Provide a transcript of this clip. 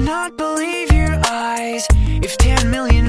not believe your eyes. If 10 million